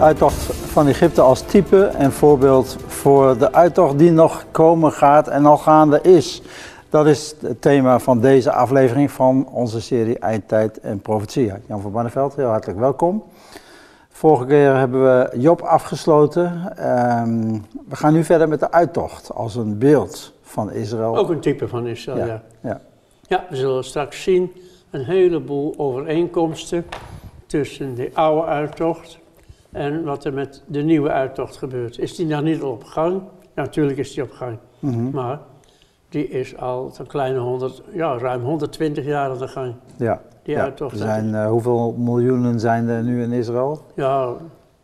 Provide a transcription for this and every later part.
uittocht van Egypte als type en voorbeeld voor de uittocht die nog komen gaat en al gaande is. Dat is het thema van deze aflevering van onze serie Eindtijd en Profetie. Jan van Barneveld, heel hartelijk welkom. Vorige keer hebben we Job afgesloten. Ehm, we gaan nu verder met de uittocht als een beeld van Israël. Ook een type van Israël, ja. Ja, Ja, ja. we zullen straks zien een heleboel overeenkomsten tussen de oude uittocht en wat er met de nieuwe uittocht gebeurt. Is die nou niet al op gang? natuurlijk is die op gang, Mhm. maar die is al een kleine 100, ja, ruim 120 jaar aan de gang. ja. Die ja. uittocht. Er zijn, eh, hoeveel miljoenen zijn er nu in Israël? Ja,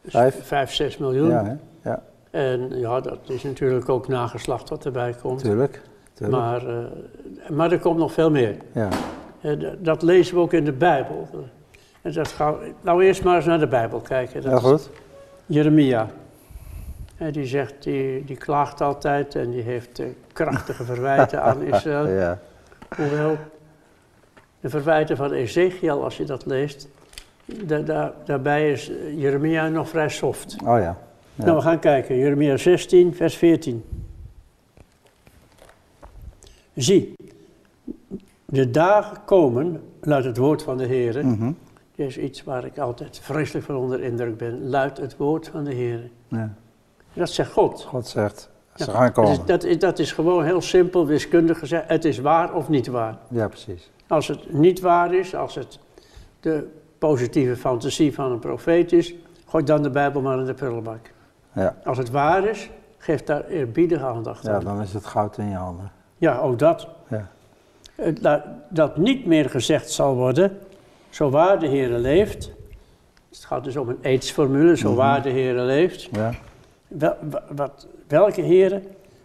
Vijf? 5, 6 miljoen. Ja, ja, En ja, dat is natuurlijk ook nageslacht wat erbij komt. tuurlijk. tuurlijk. Maar, eh, maar er komt nog veel meer. Ja. Eh, dat lezen we ook in de Bijbel. En nou eerst maar eens naar de Bijbel kijken. Dat is goed. Jeremia. En die zegt, die, die klaagt altijd en die heeft eh, krachtige verwijten aan Israël. Ja. Hoewel de verwijten van Ezekiel, als je dat leest, da- da- daarbij is eh, Jeremia nog vrij soft. Oh ja. Ja. Nou, we gaan kijken. Jeremia 16, vers 14. Zie, de dagen komen, luidt het woord van de Heer. Dit is iets waar ik altijd vreselijk van onder indruk ben. Luidt het woord van de Heer. ja. Dat zegt God. God zegt, ze Ja, gaan Dat is, komen. dat, is, dat is gewoon heel simpel, wiskundig gezegd. Het is waar of niet waar. Ja, precies. Als het niet waar is, als het de positieve fantasie van een profeet is, gooi dan de Bijbel maar in de prullenbak. Ja. Als het waar is, geef daar eerbiedige aandacht ja, aan. dan is het goud in je handen. Ja, ook dat. Ja. Eh, la- Dat niet meer gezegd zal worden, zo waar de Heer leeft. Het gaat dus om een aidsformule, zo Mhm. waar de Heer leeft. Ja. Wel, wa- wat, welke Heer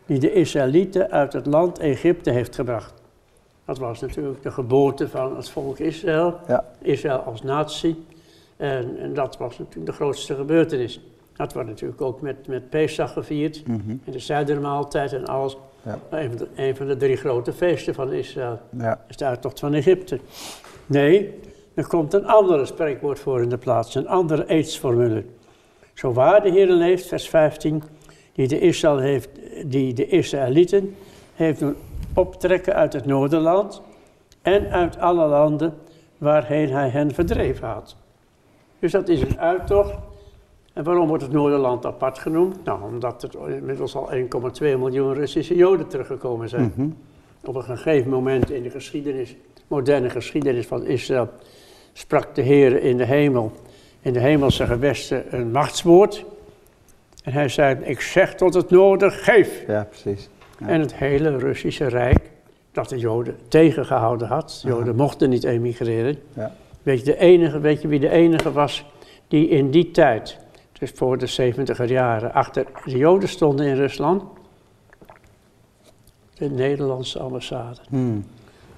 die de Israëlieten uit het land Egypte heeft gebracht. Dat was natuurlijk de geboorte van het volk Israël, Ja. Israël als natie. En, en dat was natuurlijk de grootste gebeurtenis. Dat wordt natuurlijk ook met, met Pesach gevierd, Mhm. en de zuidermaaltijd en alles. Ja. Een, van de, een van de drie grote feesten van Israël Ja. is de uittocht van Egypte. Nee, er komt een andere spreekwoord voor in de plaats, een andere aidsformule. Zo waar de Heer leeft, vers 15, die de, Israël heeft, die de Israëlieten heeft doen optrekken uit het Noorderland en uit alle landen waarheen hij hen verdreven had. Dus dat is een uittocht. En waarom wordt het Noorderland apart genoemd? Nou, omdat er inmiddels al 1,2 miljoen Russische Joden teruggekomen zijn. Mhm. Op een gegeven moment in de geschiedenis, moderne geschiedenis van Israël, sprak de Heer in de hemel, in de hemelse gewesten, een machtswoord. En hij zei, ik zeg tot het noorden, geef. Ja, precies. Ja. En het hele Russische Rijk, dat de Joden tegengehouden had, de Joden mochten niet emigreren. Ja. Weet je, de enige, weet je wie de enige was die in die tijd, dus voor de 70er jaren, achter de Joden stonden in Rusland? De Nederlandse ambassade. Hmm.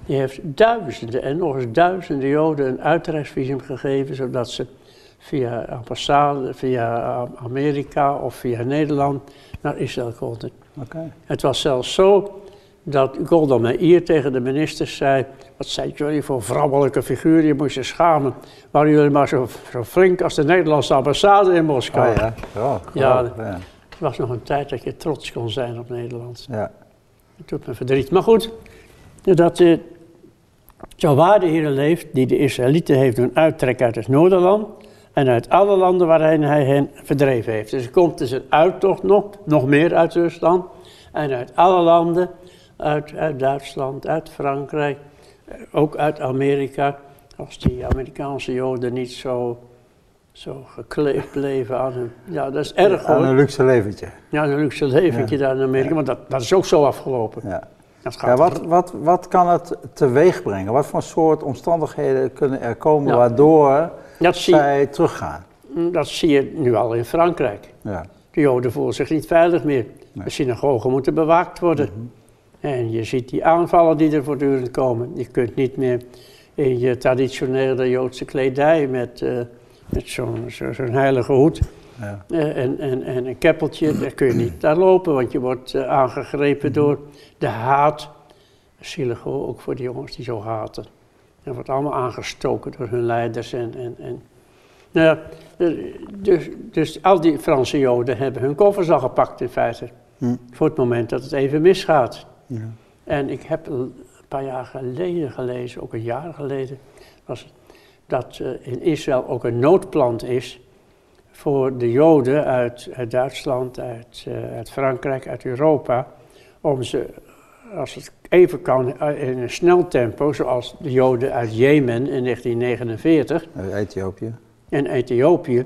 Die heeft duizenden en nog eens duizenden Joden een uitreisvisum gegeven, zodat ze via ambassade, via Amerika of via Nederland naar Israël konden. Het was zelfs zo dat Golda Meir tegen de ministers zei, wat zijn jullie voor vrouwelijke figuren, je moet je schamen. Waren jullie maar zo, zo flink als de Nederlandse ambassade in Moskou. Ja. Oh, Ja, geweldig, ja. Het was nog een tijd dat je trots kon zijn op Nederland. Ja. Het doet me verdriet. Maar goed, dat eh, zo waar de Heer leeft, die de Israëlieten heeft doen uittrekken uit het Noorderland en uit alle landen waarin hij hen verdreven heeft. Dus er komt dus een uittocht nog, nog meer uit Rusland en uit alle landen, uit, uit Duitsland, uit Frankrijk, eh, ook uit Amerika. Als die Amerikaanse Joden niet zo, zo gekleefd bleven aan hun... Ja, dat is erg Aan hoor. een luxe leventje. Ja, een luxe leventje daar in Amerika, maar dat, dat is ook zo afgelopen. Ja. Dat gaat Ja, wat, wat, wat kan het teweeg brengen? Wat voor soort omstandigheden kunnen er komen waardoor Dat zie, je- zij teruggaan? dat zie je nu al in Frankrijk. Ja. De Joden voelen zich niet veilig meer. De synagogen moeten bewaakt worden. Mhm. En je ziet die aanvallen die er voortdurend komen. Je kunt niet meer in je traditionele Joodse kledij met, eh, met zo'n zo, zo'n heilige hoed Ja. eh, en, en, en een keppeltje, daar kun je niet daar lopen, want je wordt eh, aangegrepen door de haat. Zielig ook voor die jongens die zo haten. Dat wordt allemaal aangestoken door hun leiders en, en, en Nou eh, dus, dus al die Franse Joden hebben hun koffers al gepakt in feite. Hm. Voor het moment dat het even misgaat. Ja. En ik heb een paar jaar geleden gelezen, ook een jaar geleden, was het, dat in Israël ook een noodplan is voor de Joden uit, uit Duitsland, uit, eh, uit Frankrijk, uit Europa, om ze, als het even kan, eh, in een snel tempo, zoals de Joden uit Jemen in 1949 Uit Ethiopië. en Ethiopië,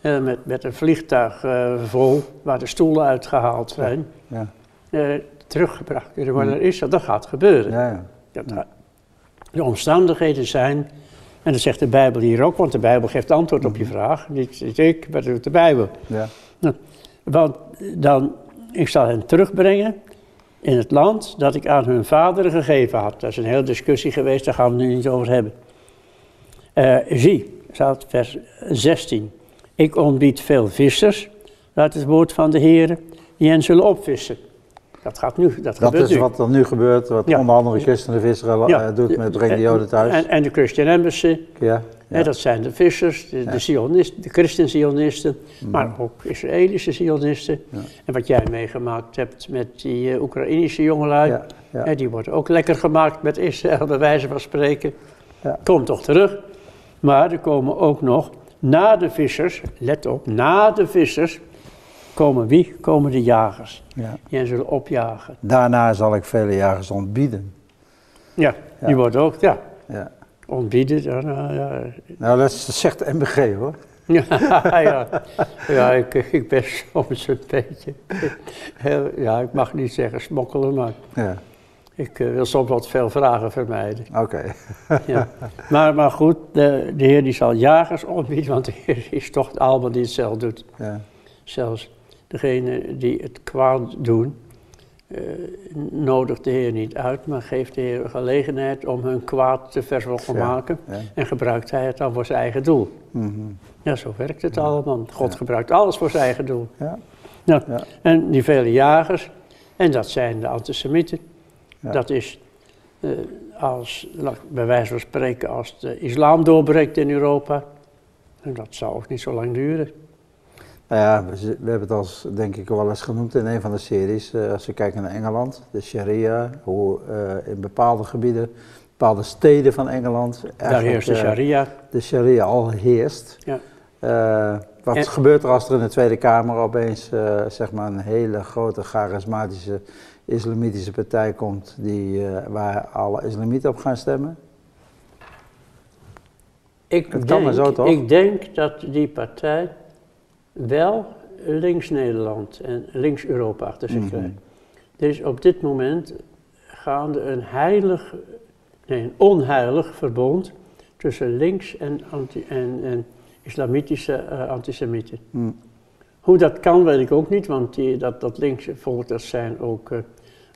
eh, met, met een vliegtuig vol waar de stoelen uitgehaald zijn, Ja. eh, teruggebracht kunnen worden naar Israël. Dat gaat gebeuren. Ja, ja. Dat de omstandigheden zijn, en dat zegt de Bijbel hier ook, want de Bijbel geeft antwoord op je vraag. Niet, ik, maar dat doet de Bijbel. ja. Want dan, ik zal hen terugbrengen in het land dat ik aan hun vaderen gegeven had. Dat is een hele discussie geweest, daar gaan we nu niet over hebben. Eh, zie, staat vers 16. Ik ontbied veel vissers, uit het woord van de Heer, die hen zullen opvissen. Dat gaat nu, dat, Dat is nu. wat er nu gebeurt, wat Ja. onder andere Christenen Israël Ja. eh, doet met Breng de Joden thuis. En, en de Christian Embassy, ja. Ja. dat zijn de vissers, de, de, Zionisten, de christen-Zionisten, maar ook Israëlische Zionisten. En wat jij meegemaakt hebt met die eh, Oekraïnische jongelui, die worden ook lekker gemaakt met Israël, bij wijze van spreken. Ja. Komt toch terug. Maar er komen ook nog na de vissers, let op, na de vissers komen wie? Komen de jagers. Ja. Die hen zullen opjagen. Daarna zal ik vele jagers ontbieden. Ja, Ja. die worden ook, ja, Ja. ontbieden. Ja, nou, ja, Nou, dat zegt de MBG hoor. Ja, ja. ja ik, ik ben soms een beetje, heel, ja, ik mag niet zeggen smokkelen, maar Ja, ik eh, wil soms wat veel vragen vermijden. oké. Ja. Maar, maar goed, de, de Heer die zal jagers ontbieden, want de Heer is toch de allemaal die het zelf doet. Ja. Zelfs degene die het kwaad doen, eh, nodigt de Heer niet uit, maar geeft de Heer gelegenheid om hun kwaad te vervolmaken. Ja. En gebruikt hij het dan voor zijn eigen doel. Mhm. Ja, zo werkt het allemaal. God gebruikt alles voor zijn eigen doel. ja. Nou, Ja. En die vele jagers, en dat zijn de antisemieten. Ja. Dat is, eh, als, bij wijze van spreken, als de islam doorbreekt in Europa. En dat zal ook niet zo lang duren. Nou ja, we, hebben het als, denk ik wel eens genoemd in een van de series. eh, als we kijken naar Engeland, de sharia, hoe eh, in bepaalde gebieden, bepaalde steden van Engeland. Daar heerst de eh, sharia. de sharia al heerst. Ja. Wat En- gebeurt er als er in de Tweede Kamer opeens zeg maar een hele grote charismatische islamitische partij komt die, waar alle islamieten op gaan stemmen? Ik Het kan maar denk, zo, toch? ik denk dat die partij wel links-Nederland en links-Europa achter zich Mhm. krijgt. Er is op dit moment gaande een heilig, nee, een onheilig verbond tussen links en, anti, en, en islamitische eh, antisemieten. Hm. Hoe dat kan, weet ik ook niet, want die, dat, dat linkse volk, dat zijn ook eh,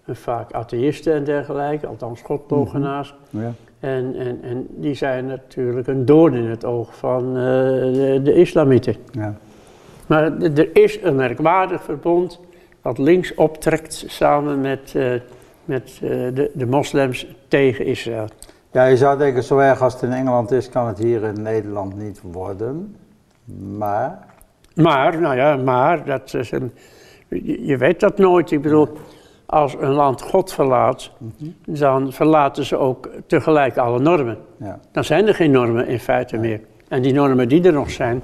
vaak atheïsten en dergelijke, althans godlogenaars. Ja. En, en, en die zijn natuurlijk een doorn in het oog van eh, de, de islamieten. Ja. Maar er is een merkwaardig verbond dat links optrekt samen met, eh, met eh, de, de moslims tegen Israël. ja, je zou denken, zo erg als het in Engeland is, kan het hier in Nederland niet worden. Maar, Maar, nou ja, maar, dat is een, je, je weet dat nooit. Ik bedoel, als een land God verlaat, dan verlaten ze ook tegelijk alle normen. ja, Dan zijn er geen normen in feite meer. En die normen die er nog zijn,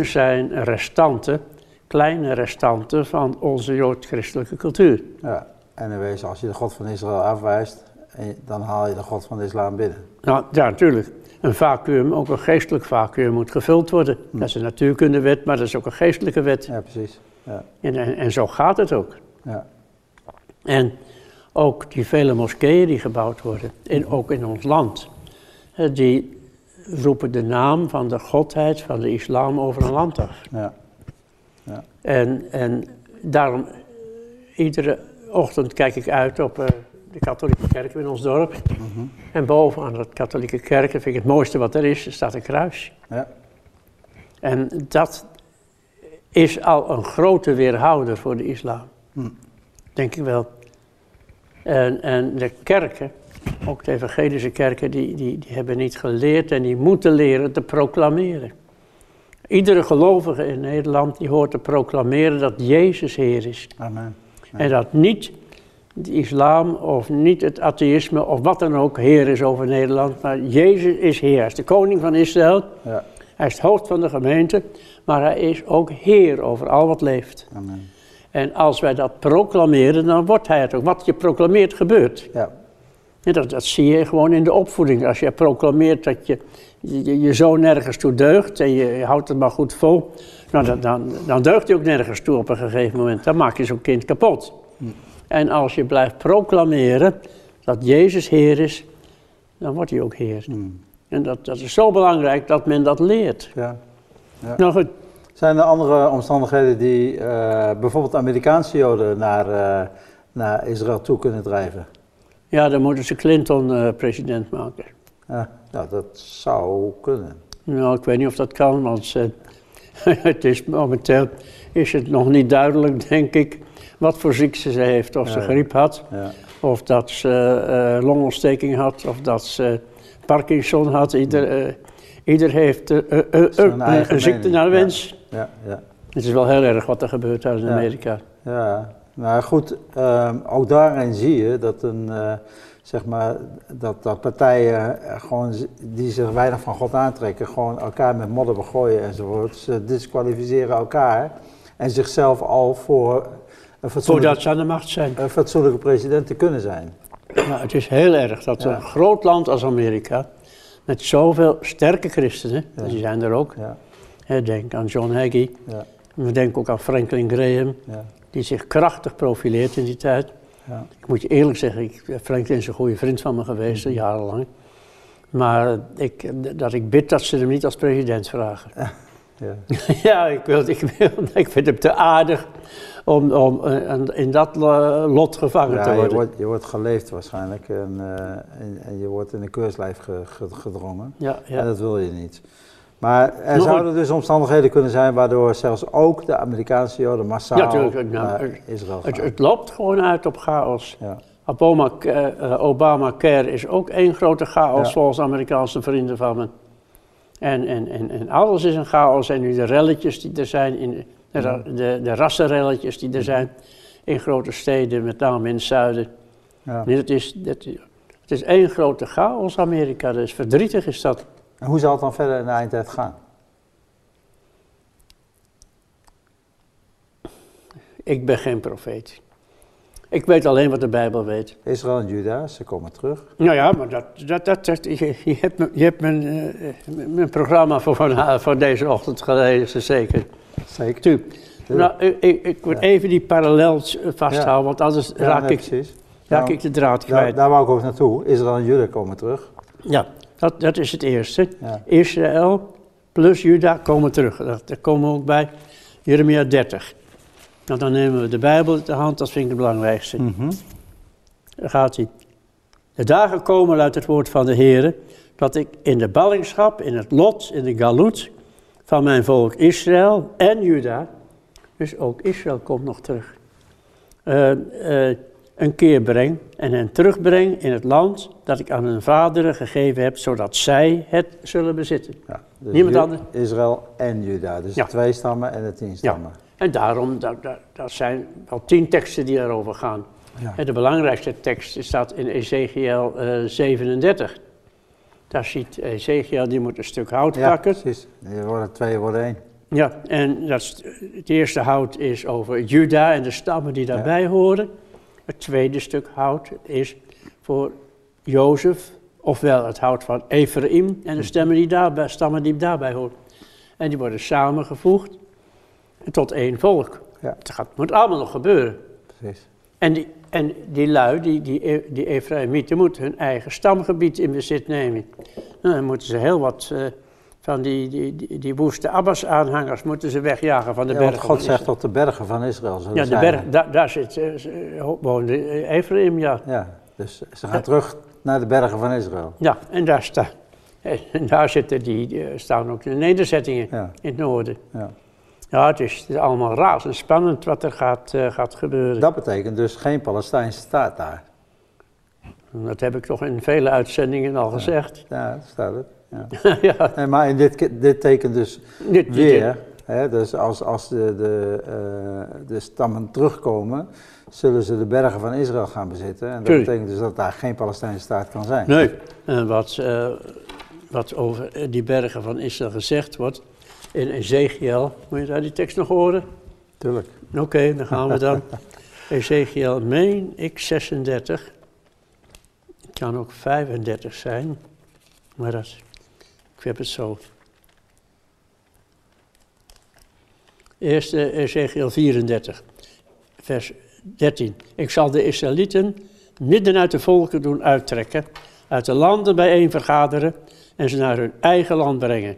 zijn restanten, kleine restanten van onze joods-christelijke cultuur. ja. En in wezen, als je de God van Israël afwijst, je- dan haal je de God van de islam binnen. Nou, ja, natuurlijk. Een vacuüm, ook een geestelijk vacuüm, moet gevuld worden. Dat is een natuurkundewet, maar dat is ook een geestelijke wet. Ja, precies. Ja, En, en, en zo gaat het ook. ja, En ook die vele moskeeën die gebouwd worden, in, ook in ons land, eh, die roepen de naam van de godheid van de islam over een land af. ja. En, en daarom, iedere ochtend kijk ik uit op eh, de katholieke kerk in ons dorp. Mhm. En bovenaan dat katholieke kerk, dat vind ik het mooiste wat er is, er staat een kruis. ja. En dat is al een grote weerhouder voor de islam. Hm. Denk ik wel. En, en de kerken, ook de evangelische kerken, die, die, die hebben niet geleerd en die moeten leren te proclameren. Iedere gelovige in Nederland die hoort te proclameren dat Jezus Heer is. Amen. En dat niet de islam of niet het atheïsme of wat dan ook Heer is over Nederland. Maar Jezus is Heer. Hij is de koning van Israël. Ja. Hij is het hoofd van de gemeente. Maar hij is ook Heer over al wat leeft. Amen. En als wij dat proclameren, dan wordt hij het ook. Wat je proclameert, gebeurt. Ja. Dat, dat zie je gewoon in de opvoeding. Als je proclameert dat je je, je zoon nergens toe deugt en je, je houdt het maar goed vol, nou, dan, dan, dan deugt hij ook nergens toe op een gegeven moment. Dan maak je zo'n kind kapot. En als je blijft proclameren dat Jezus Heer is, dan wordt hij ook Heer. Hmm. En dat, dat is zo belangrijk dat men dat leert. ja. Ja. Nou goed, Zijn er andere omstandigheden die eh, bijvoorbeeld Amerikaanse Joden naar, eh, naar Israël toe kunnen drijven? Ja, dan moeten ze Clinton eh, president maken. Ja, nou, dat zou kunnen. Nou, ik weet niet of dat kan, want eh, het is momenteel is het nog niet duidelijk, denk ik, wat voor ziekte ze heeft. Of ze griep had, Ja. of dat ze eh, longontsteking had, of dat ze Parkinson had. Ieder, ieder heeft een ziekte naar wens. Ja, ja. Het is wel heel erg wat er gebeurt daar in. Amerika. Ja, maar goed, ehm, ook daarin zie je dat, een, eh, zeg maar, dat, dat partijen eh, gewoon, die zich weinig van God aantrekken, gewoon elkaar met modder begooien enzovoort. Ze disqualificeren elkaar en zichzelf al voor een fatsoenlijke, Voordat ze aan de macht zijn. een fatsoenlijke president te kunnen zijn. Ja, het is heel erg dat Ja. een groot land als Amerika, met zoveel sterke christenen, Ja. die zijn er ook. Ja, Hè, denk aan John Hagee, ja, we denken ook aan Franklin Graham, ja, die zich krachtig profileert in die tijd. ja. Ik moet je eerlijk zeggen, ik, Franklin is een goede vriend van me geweest, Mhm. jarenlang. Maar ik, dat ik bid dat ze hem niet als president vragen. ja. ja, ik, wil, ik, wil, ik vind hem te aardig om, om eh, in dat lo- lot gevangen Ja, te je, worden. wordt, je wordt geleefd waarschijnlijk en, eh, en, en je wordt in de keurslijf ge- ge- gedrongen. Ja, En ja. dat wil je niet. Maar er zouden dus omstandigheden kunnen zijn waardoor zelfs ook de Amerikaanse Joden massaal Ja, tuurlijk, nou, Israël Het, het loopt gewoon uit op chaos. Ja, Obama, eh, Obamacare is ook één grote chaos Ja. volgens Amerikaanse vrienden van me. En, en, en, en alles is een chaos. En nu de relletjes die er zijn, in de, de, de, rassenrelletjes die er zijn in grote steden, met name in het zuiden. ja. Nee, is, het, het is één grote chaos Amerika, dus verdrietig is dat. En hoe zal het dan verder in de eindtijd gaan? Ik ben geen profeet. Ik weet alleen wat de Bijbel weet. Israël en Juda, ze komen terug. Nou ja, maar dat, dat, dat, dat- je, je hebt, je hebt mijn, eh, mijn programma voor, van, voor deze ochtend gelezen, zeker. Zeker. Tuurlijk. Nou, ik, ik, Ja. even die parallel eh, vasthouden, Ja. want anders Ja, raak, nee, ik, raak Nou, ik de draad daar, kwijt. daar wou ik ook naartoe. Israël en Juda komen terug. Ja, dat, dat is het eerste. Ja. Israël plus Juda komen terug. Dat- Daar komen we ook bij. Jeremia 30. Nou, dan nemen we de Bijbel te hand, dat vind ik het belangrijkste. Daar gaat hij. De dagen komen uit het woord van de Heer, dat ik in de ballingschap, in het lot, in de galut van mijn volk Israël en Juda, dus ook Israël komt nog terug, eh, een keer breng en hen terugbreng in het land dat ik aan hun vaderen gegeven heb, zodat zij het zullen bezitten. Ja, dus Niemand anders. Israël en Juda, dus Ja. de twee stammen en de tien stammen. En daarom, dat, dat, dat zijn wel tien teksten die daarover gaan. Ja. En de belangrijkste tekst staat in Ezekiel eh, 37. Daar ziet Ezekiel, die moet een stuk hout Ja, pakken. precies. Die worden twee worden één. Ja, en dat het eerste hout is over Juda en de stammen die daarbij horen. Het tweede stuk hout is voor Jozef, ofwel het hout van Ephraim en de stemmen die daarbij, stammen die daarbij horen. En die worden samengevoegd tot één volk. Ja. Het gaat, moet allemaal nog gebeuren. Precies. En die, en die lui, die, die, die Ephraimieten, moeten hun eigen stamgebied in bezit nemen. Nou, dan moeten ze heel wat eh, van die, die, die, die woeste Abbas-aanhangers moeten ze wegjagen van de Ja, want bergen. God zegt dat de bergen van Israël zullen Ja, de zijn. berg, daar, zit, eh, eh, woonde eh, Ephraim, ja. Ja, dus ze gaan terug naar de bergen van Israël. Ja, en daar, staan, en daar zitten die, staan ook de nederzettingen Ja, in het noorden. ja. Ja, het is, het is allemaal razendspannend wat er gaat, gaat gebeuren. Dat betekent dus geen Palestijnse staat daar. Dat heb ik toch in vele uitzendingen al gezegd. Ja, dat staat het. Ja. ja, Nee, maar in dit, dit tekent dus dit, dit- weer, hè, dus als, als de, de, eh, de stammen terugkomen, zullen ze de bergen van Israël gaan bezitten. En dat Tuurlijk. betekent dus dat daar geen Palestijnse staat kan zijn. Nee, en wat, eh, wat over eh, die bergen van Israël gezegd wordt in Ezekiel, moet je daar die tekst nog horen? Tuurlijk. Oké, dan gaan we dan. Ezekiel, meen ik 36. Het kan ook 35 zijn, maar dat, ik heb het zo. Eerst eh, Ezekiel 34, vers 13. Ik zal de Israëlieten midden uit de volken doen uittrekken, uit de landen bijeen vergaderen en ze naar hun eigen land brengen.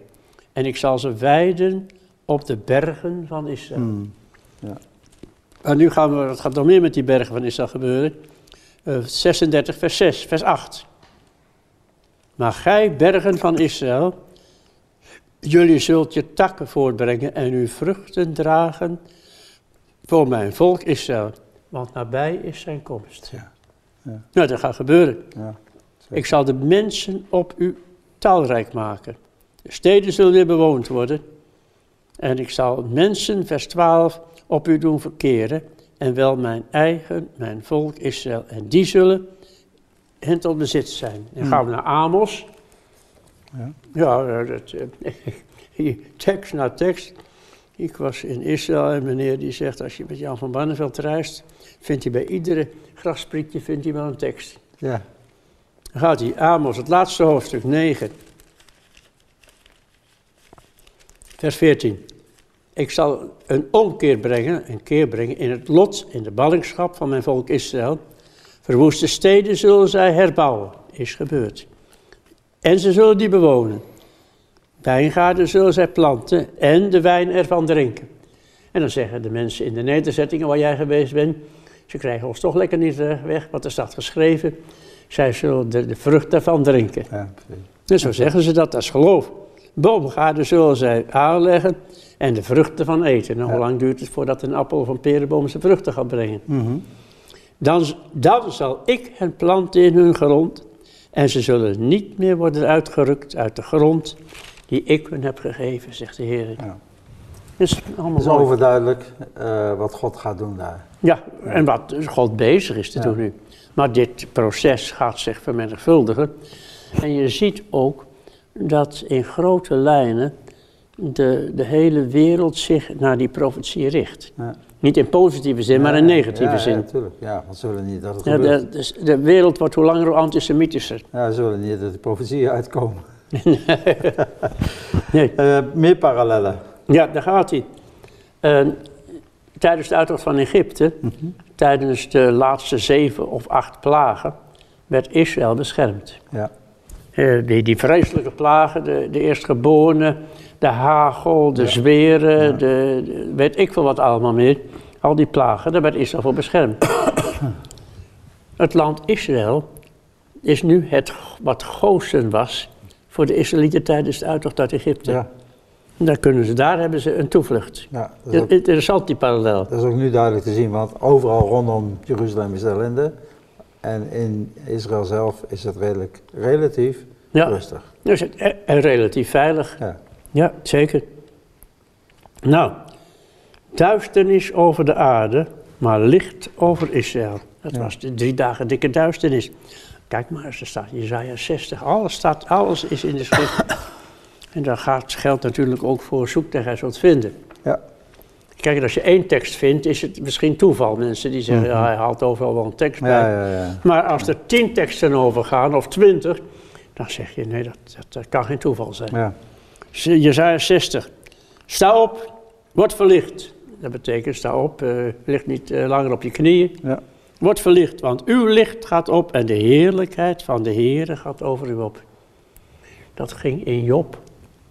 En ik zal ze weiden op de bergen van Israël. Hmm. En nu gaan we, wat gaat nog meer met die bergen van Israël gebeuren? Eh, 36, vers 6, vers 8. Maar gij, bergen van Israël, jullie zult je takken voortbrengen en uw vruchten dragen voor mijn volk Israël. Want nabij is zijn komst. Ja. Ja. Nou, dat gaat gebeuren. Ja. Ik zal de mensen op u talrijk maken. De steden zullen weer bewoond worden. En ik zal mensen, vers 12, op u doen verkeren. En wel mijn eigen, mijn volk Israël. En die zullen hen tot bezit zijn. Dan gaan we naar Amos. Ja. Ja, dat, eh, tekst na tekst. Ik was in Israël en meneer die zegt, als je met Jan van Barneveld reist, vindt hij bij iedere grasprietje vindt hij wel een tekst. Ja. Dan gaat hij, Amos, het laatste hoofdstuk, 9. Vers 14. Ik zal een omkeer brengen, een keer brengen in het lot, in de ballingschap van mijn volk Israël. Verwoeste steden zullen zij herbouwen, is gebeurd. En ze zullen die bewonen. Wijngaarden zullen zij planten en de wijn ervan drinken. En dan zeggen de mensen in de nederzettingen waar jij geweest bent, ze krijgen ons toch lekker niet eh, weg, want er staat geschreven, zij zullen de, de vrucht daarvan drinken. Ja, precies. Dus zo zeggen ze dat, is geloof. Boomgaarden zullen zij aanleggen en de vruchten van eten. Ja. hoe lang duurt het voordat een appel of een perenboom zijn vruchten gaat brengen? Mhm. Dan, dan zal ik hen planten in hun grond en ze zullen niet meer worden uitgerukt uit de grond die ik hun heb gegeven, zegt de Heer. Ja. Is Het allemaal is overduidelijk eh, wat God gaat doen daar. Ja, en wat God bezig is te Ja. doen nu. Maar dit proces gaat zich vermenigvuldigen. En je ziet ook dat in grote lijnen de, de hele wereld zich naar die profetie richt. Ja. Niet in positieve zin, maar in negatieve ja, zin. Ja, natuurlijk. Ja, want ze willen niet dat het Ja, gebeurt. de, de wereld wordt hoe langer hoe antisemitischer. Ja, ze willen niet dat de profetieën uitkomen. Nee. Eh, meer parallellen. Ja, daar gaat hij. En tijdens de uittocht van Egypte, tijdens de laatste zeven of acht plagen, werd Israël beschermd. Ja. Eh, die, die vreselijke plagen, de, de eerstgeborenen, de hagel, de zweren, de, de- weet ik veel wat allemaal meer. Al die plagen, daar werd Israël voor beschermd. het land Israël is nu het wat Gozen was voor de Israëlieten tijdens de uittocht uit Egypte. Ja. Daar, kunnen ze, daar hebben ze een toevlucht. Ja, dat, is ook, Interessant die parallel. dat is ook nu duidelijk te zien, want overal rondom Jeruzalem is ellende. En in Israël zelf is het redelijk, relatief Ja, rustig. dus het, en en relatief veilig. Ja. Ja, zeker. Nou, duisternis over de aarde, maar licht over Israël. Dat Ja. was de drie dagen dikke duisternis. Kijk maar eens, er staat Jezaja 60. Alles, staat, alles is in de schrift. en dat gaat, geldt natuurlijk ook voor zoek en gij zult vinden. Ja. Kijk, als je één tekst vindt, is het misschien toeval. Mensen die zeggen, ja, hij haalt overal wel een tekst bij. Ja, ja, ja. Maar als er tien teksten over gaan, of twintig, dan zeg je, nee, dat, dat, dat kan geen toeval zijn. ja. Jezaja 60. Sta op, word verlicht. Dat betekent, sta op, eh ligt niet eh, langer op je knieën. Ja. Word verlicht, want uw licht gaat op en de heerlijkheid van de Heere gaat over u op. Dat ging in Job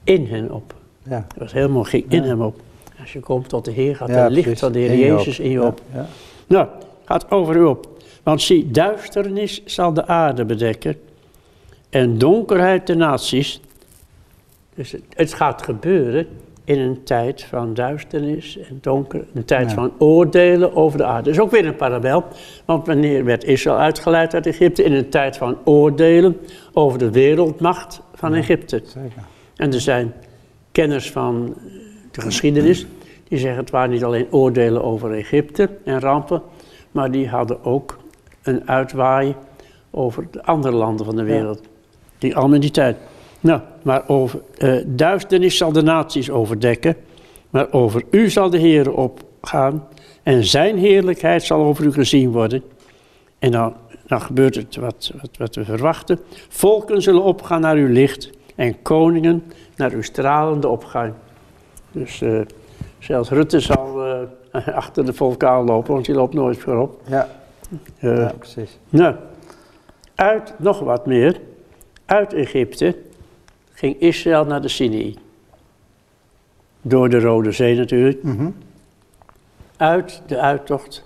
in hen op. Ja. Dat was helemaal ging in hem op. Als je komt tot de Heer, gaat Ja, het licht van de Heer Jezus in je op. Ja. Nou, gaat over u op. Want zie, duisternis zal de aarde bedekken en donkerheid de naties. Dus het, het gaat gebeuren in een tijd van duisternis en donker, een tijd Ja. van oordelen over de aarde. Dat is ook weer een parallel, want wanneer werd Israël uitgeleid uit Egypte? In een tijd van oordelen over de wereldmacht van Egypte. Zeker. En er zijn kenners van de geschiedenis die zeggen het waren niet alleen oordelen over Egypte en rampen, maar die hadden ook een uitwaai over de andere landen van de wereld. Die allemaal in die tijd. Nou, maar over eh, duisternis zal de naties overdekken, maar over u zal de Heer opgaan en zijn heerlijkheid zal over u gezien worden. En dan, dan gebeurt het wat, wat, wat we verwachten. Volken zullen opgaan naar uw licht en koningen naar uw stralende opgang. Dus eh, zelfs Rutte zal eh, achter de vulkaan lopen, want die loopt nooit voorop. Ja, Eh, ja, precies. nou, uit nog wat meer. Uit Egypte ging Israël naar de Sinai. Door de Rode Zee natuurlijk. Mhm. Uit de uittocht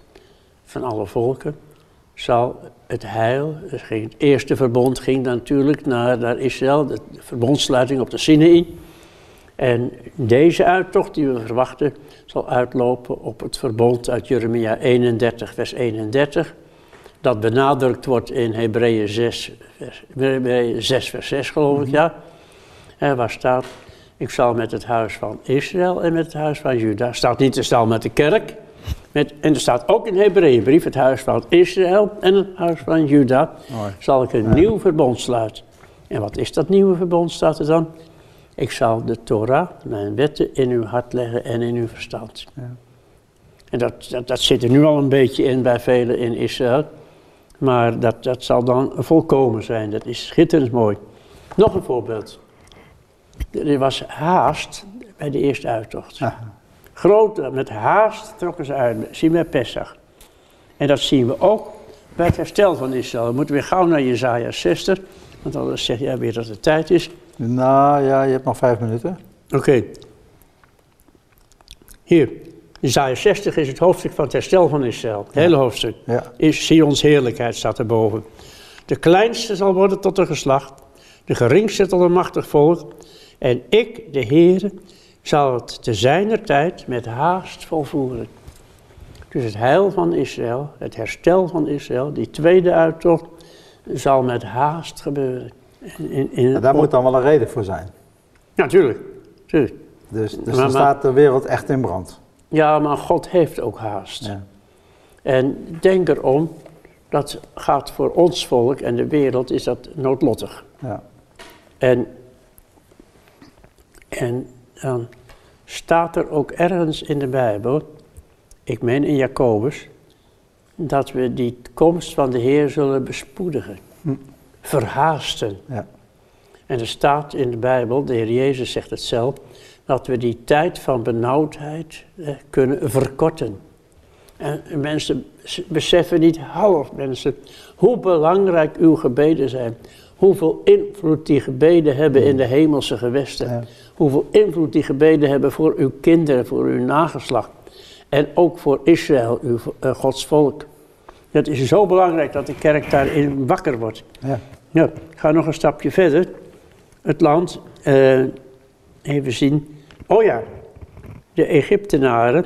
van alle volken zal het heil, het, ging, het eerste verbond ging dan natuurlijk naar, naar Israël, de verbondsluiting op de Sinai. En deze uittocht die we verwachten zal uitlopen op het verbond uit Jeremia 31 vers 31. Dat benadrukt wordt in Hebreeën 6, vers, Hebreeën 6 vers 6 geloof ik, ja. En waar staat, ik zal met het huis van Israël en met het huis van Juda, staat niet te staan met de kerk. Met, en er staat ook in Hebreeënbrief, het huis van Israël en het huis van Juda, Mooi. zal ik een nieuw verbond sluiten. En wat is dat nieuwe verbond, staat er dan? Ik zal de Torah, mijn wetten, in uw hart leggen en in uw verstand. Ja. En dat, dat, dat zit er nu al een beetje in bij velen in Israël. Maar dat, dat zal dan volkomen zijn. Dat is schitterend mooi. Nog een voorbeeld. Er was haast bij de eerste uittocht. Groot, met haast trokken ze uit. Zien we Pesach. En dat zien we ook bij het herstel van Israël. We moeten weer gauw naar Jezaja 60. Want anders zeg jij weer dat het tijd is. Nou ja, je hebt nog vijf minuten. Oké. Hier. Jezaja 60 is het hoofdstuk van het herstel van Israël. Het hele hoofdstuk. Ja. Is Sions heerlijkheid staat erboven. De kleinste zal worden tot een geslacht. De geringste tot een machtig volk. En ik, de Heere, zal het te zijner tijd met haast volvoeren. Dus het heil van Israël, het herstel van Israël, die tweede uittocht, zal met haast gebeuren. In, daar moet dan wel een reden voor zijn. Ja, natuurlijk. tuurlijk. Dus, dus Maar- dan maar- staat de wereld echt in brand. Ja, maar God heeft ook haast. Ja. En denk erom, dat gaat voor ons volk en de wereld is dat noodlottig. Ja. En, en dan staat er ook ergens in de Bijbel, ik meen in Jacobus, dat we die komst van de Heer zullen bespoedigen, Hm. Verhaasten. Ja. En er staat in de Bijbel, de Heer Jezus zegt het zelf, dat we die tijd van benauwdheid eh, kunnen verkorten. En mensen beseffen niet half, mensen, hoe belangrijk uw gebeden zijn. Hoeveel invloed die gebeden hebben in de hemelse gewesten. Ja. Hoeveel invloed die gebeden hebben voor uw kinderen, voor uw nageslacht. En ook voor Israël, uw eh, Gods volk. Het is zo belangrijk dat de kerk daarin wakker wordt. Ja. Ja, ik ga nog een stapje verder. Het land, eh, even zien. Oh ja, de Egyptenaren,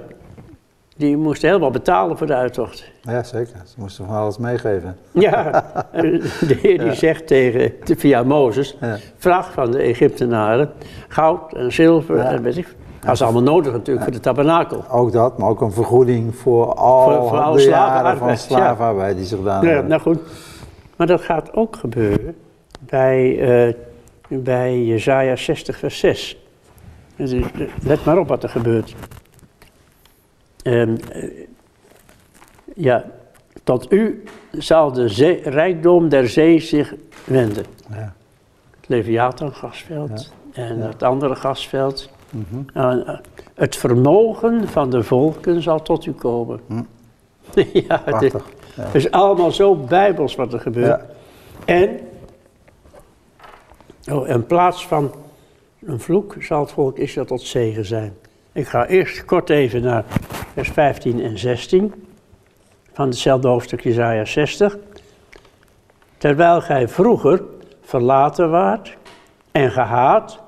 die moesten helemaal betalen voor de uittocht. ja, zeker. Ze moesten van alles meegeven. Ja, de Heer die zegt tegen, via Mozes, Ja. vraag van de Egyptenaren goud en zilver Ja. en weet ik. Dat is allemaal nodig natuurlijk voor de tabernakel. Ook dat, maar ook een vergoeding voor al Voor- de jaren van slavenarbeid die ze gedaan Ja, hebben. nou goed. Maar dat gaat ook gebeuren bij, eh bij Jezaja 60 vers 6. Dus, eh, Let maar op wat er gebeurt. Ehm, eh, ja, tot u zal de zee- rijkdom der zee zich wenden. Ja. Het Leviathan gasveld en Ja. het andere gasveld. Eh, het vermogen van de volken zal tot u komen. Hm. ja, het is, Prachtig. Ja. het is allemaal zo bijbels wat er gebeurt. Ja. En oh, in plaats van een vloek zal het volk Israël tot zegen zijn. Ik ga eerst kort even naar vers 15 en 16 van hetzelfde hoofdstuk Jezaja 60. Terwijl gij vroeger verlaten waart en gehaat,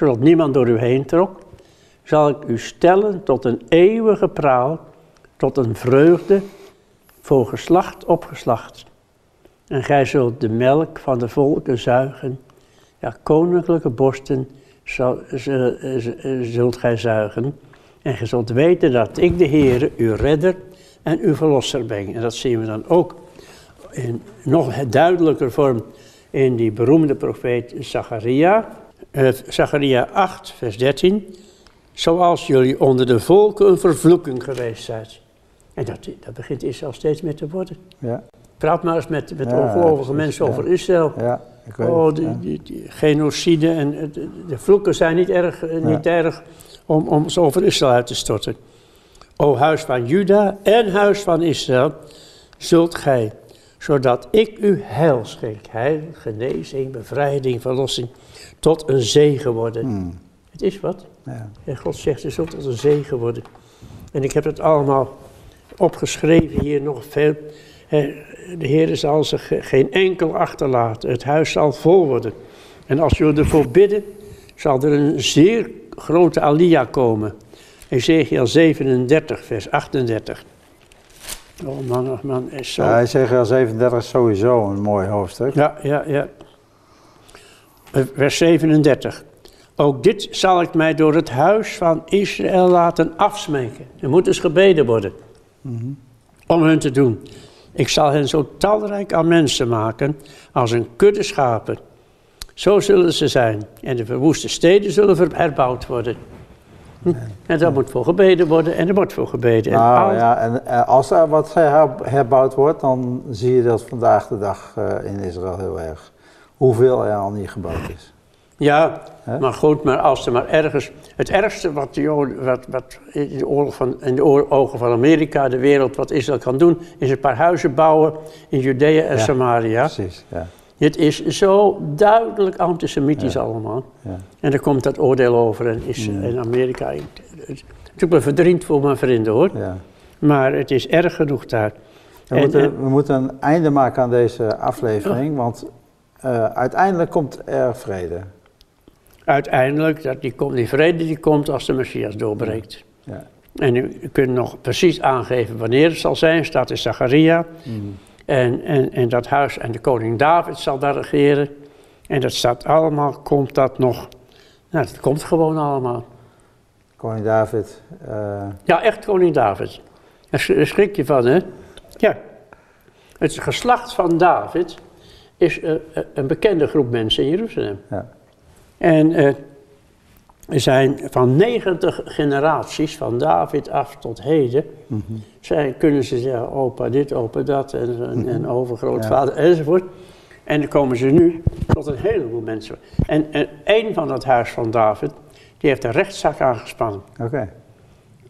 zodat niemand door u heen trok, zal ik u stellen tot een eeuwige praal, tot een vreugde voor geslacht op geslacht. En gij zult de melk van de volken zuigen ja, koninklijke borsten zult gij zuigen. En ge zult weten dat ik de Heer, uw redder en uw verlosser ben. En dat zien we dan ook in nog duidelijker vorm in die beroemde profeet Zacharia. Zacharia 8, vers 13. Zoals jullie onder de volken een vervloeking geweest zijn. En dat, dat begint Israël steeds meer te worden. Ja. Praat maar eens met, met ongelovige mensen over Israël. Ja, ik weet oh, die, die, genocide en de, de, vloeken zijn niet erg, eh, niet erg om, om ze over Israël uit te storten. O huis van Juda en huis van Israël, zult gij, zodat ik u heil schenk, heil, genezing, bevrijding, verlossing, tot een zegen worden. Hmm. Het is wat. Ja. En God zegt, het zult tot een zegen worden. En ik heb het allemaal opgeschreven hier nog veel. De Heer zal zich geen enkel achterlaten. Het huis zal vol worden. En als we ervoor bidden, zal er een zeer grote alia komen. Ezekiel 37, vers 38. Oh man, oh man, is zo... Ja, Ezekiel 37 is sowieso een mooi hoofdstuk. Ja, ja, ja. Vers 37. Ook dit zal ik mij door het huis van Israël laten afsmeken. Er moet dus gebeden worden. Mm Om hun te doen. Ik zal hen zo talrijk aan mensen maken als een kudde schapen. Zo zullen ze zijn. En de verwoeste steden zullen herbouwd worden. En daar moet voor gebeden worden en er wordt voor gebeden. Nou ja, en eh, als er wat herbouwd wordt, dan zie je dat vandaag de dag eh, in Israël heel erg. Hoeveel er al niet gebouwd is. Ja, maar goed, maar als er maar ergens... Het ergste wat, de wat, wat in, de oorlog van, in de ogen van Amerika, de wereld, wat Israël kan doen, is een paar huizen bouwen in Judea en Samaria. Precies, ja. Het is zo duidelijk antisemitisch allemaal. Ja. En er komt dat oordeel over en is mm. in Amerika... Het is wel verdriend voor mijn vrienden hoor. Ja. Maar het is erg genoeg daar. We, moeten, we moeten een einde maken aan deze aflevering, oh. want uh, uiteindelijk komt er vrede uiteindelijk, dat die, die vrede die komt als de Messias doorbreekt. Ja. En u, kunt nog precies aangeven wanneer het zal zijn, staat in Zacharia. Mm. En, en, en dat huis en de koning David zal daar regeren. En dat staat allemaal, komt dat nog. Nou, dat komt gewoon allemaal. Koning David. Uh... Ja, echt koning David. Daar schrik je van, hè? Ja. Het geslacht van David is uh, een bekende groep mensen in Jeruzalem. Ja. En uh, zijn van 90 generaties, van David af tot heden, mm zijn, kunnen ze zeggen, opa dit, opa dat, en, en, en overgrootvader enzovoort. En dan komen ze nu tot een heleboel mensen. En, en een van het huis van David, die heeft een rechtszaak aangespannen. Oké.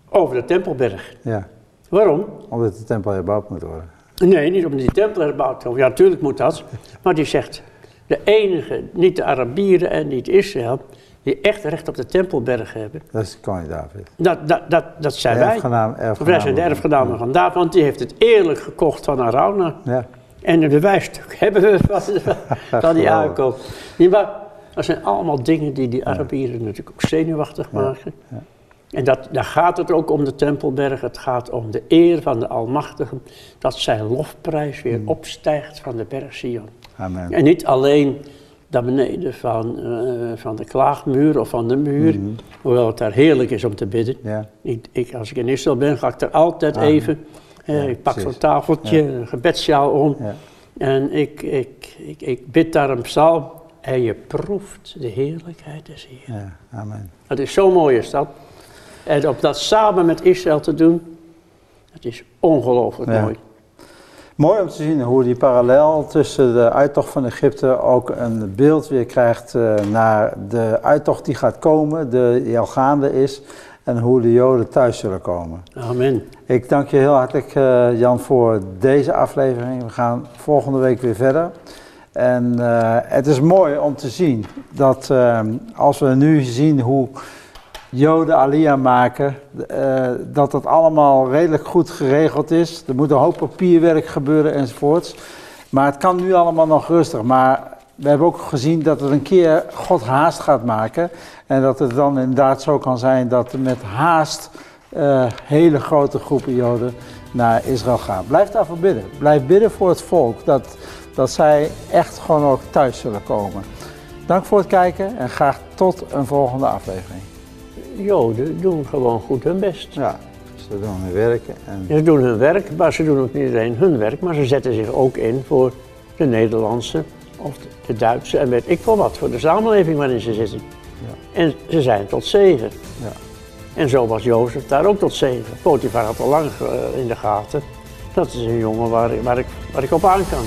Over de Tempelberg. Ja. Waarom? Omdat de tempel herbouwd moet worden. Nee, niet omdat die tempel herbouwd moet worden. Ja, natuurlijk moet dat. Maar die zegt, de enige, niet de Arabieren en niet Israël, die echt recht op de Tempelberg hebben. Dat is koning David. Dat, dat, dat, dat zijn wij. Erfgenaam, erfgenaam. Wij zijn de erfgenamen van David, want die heeft het eerlijk gekocht van Arauna. Ja. En een bewijsstuk hebben we van, van die aankoop. Maar dat zijn allemaal dingen die die Arabieren natuurlijk ook zenuwachtig maken. Ja. En dat, daar gaat het ook om de Tempelberg. Het gaat om de eer van de Almachtige. Dat zijn lofprijs weer hmm. opstijgt van de berg Sion. Amen. En niet alleen daar beneden van, uh, van de klaagmuur of van de muur, mm -hmm. hoewel het daar heerlijk is om te bidden. Ja. Ik, ik, als ik in Israël ben, ga ik er altijd even, uh, ik pak zo'n tafeltje, een gebedsjaal om en ik, ik, ik, ik bid daar een psalm en je proeft de heerlijkheid des Heeren. Ja, amen. Het is zo mooi is dat. En op dat samen met Israël te doen, het is ongelooflijk mooi. Mooi om te zien hoe die parallel tussen de uittocht van Egypte ook een beeld weer krijgt uh, naar de uittocht die gaat komen, de, die al gaande is, en hoe de Joden thuis zullen komen. Amen. Ik dank je heel hartelijk, uh, Jan, voor deze aflevering. We gaan volgende week weer verder. En uh, het is mooi om te zien dat als we nu zien hoe Joden alia maken, uh, dat het allemaal redelijk goed geregeld is. Er moet een hoop papierwerk gebeuren enzovoorts. Maar het kan nu allemaal nog rustig. Maar we hebben ook gezien dat het een keer God haast gaat maken. En dat het dan inderdaad zo kan zijn dat met haast uh, hele grote groepen Joden naar Israël gaan. Blijf daarvoor bidden. Blijf bidden voor het volk. Dat, dat zij echt gewoon ook thuis zullen komen. Dank voor het kijken en graag tot een volgende aflevering. Joden doen gewoon goed hun best. Ja, ze doen hun werk. En... Ze doen hun werk, maar ze doen ook niet alleen hun werk, maar ze zetten zich ook in voor de Nederlandse of de Duitse en weet ik veel wat, voor de samenleving waarin ze zitten. Ja. En ze zijn tot zegen. Ja. En zo was Jozef daar ook tot zegen. Potifar had al lang eh, in de gaten. Dat is een jongen waar, waar, ik, waar ik op aan kan.